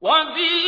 وبالحق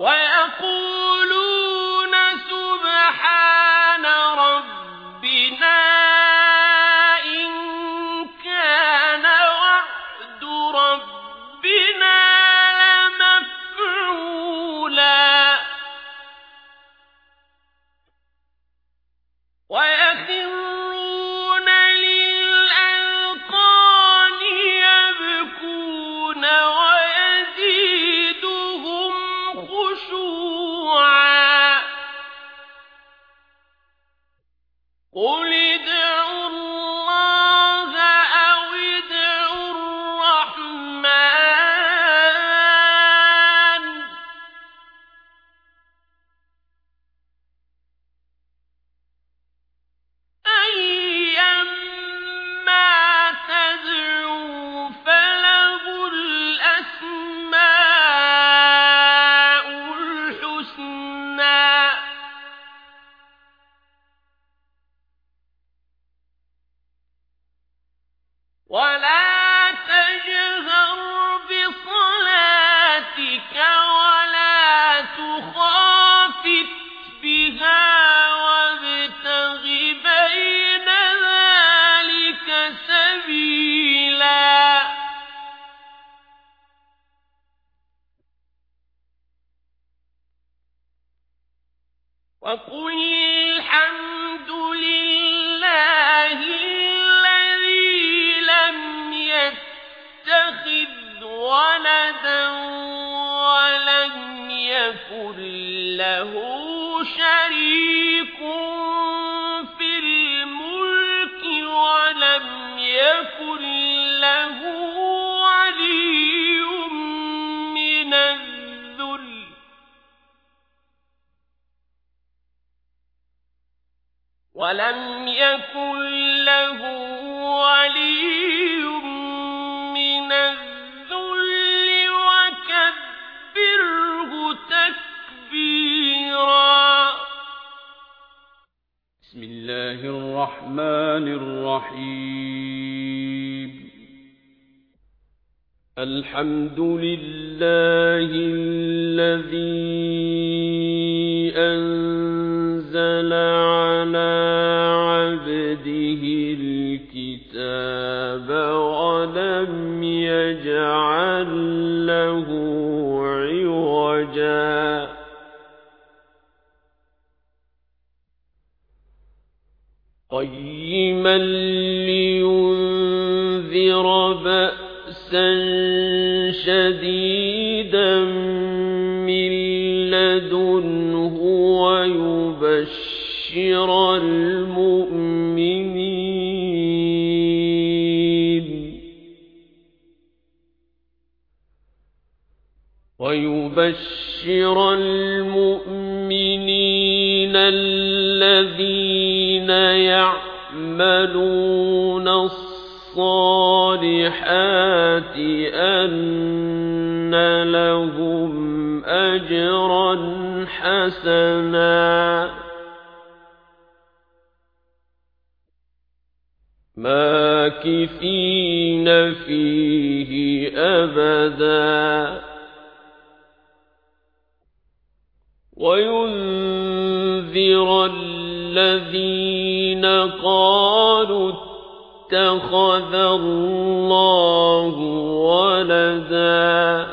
ويقولون وقل الحمد لله الذي لم يتخذ ولدا ولم يكن له شريك ولم يكن له ولي من الذل وكبره تكبيرا. بسم الله الرحمن الرحيم. الحمد لله الذي قيما لينذر بأسا شديدا من لدنه ويبشر المؤمنين. ويبشر المؤمنين الذين يعملون الصالحات أن لهم أجرا حسنا. ماكثين فيه أبدا. وينذر الذين قالوا اتخذ الله ولدا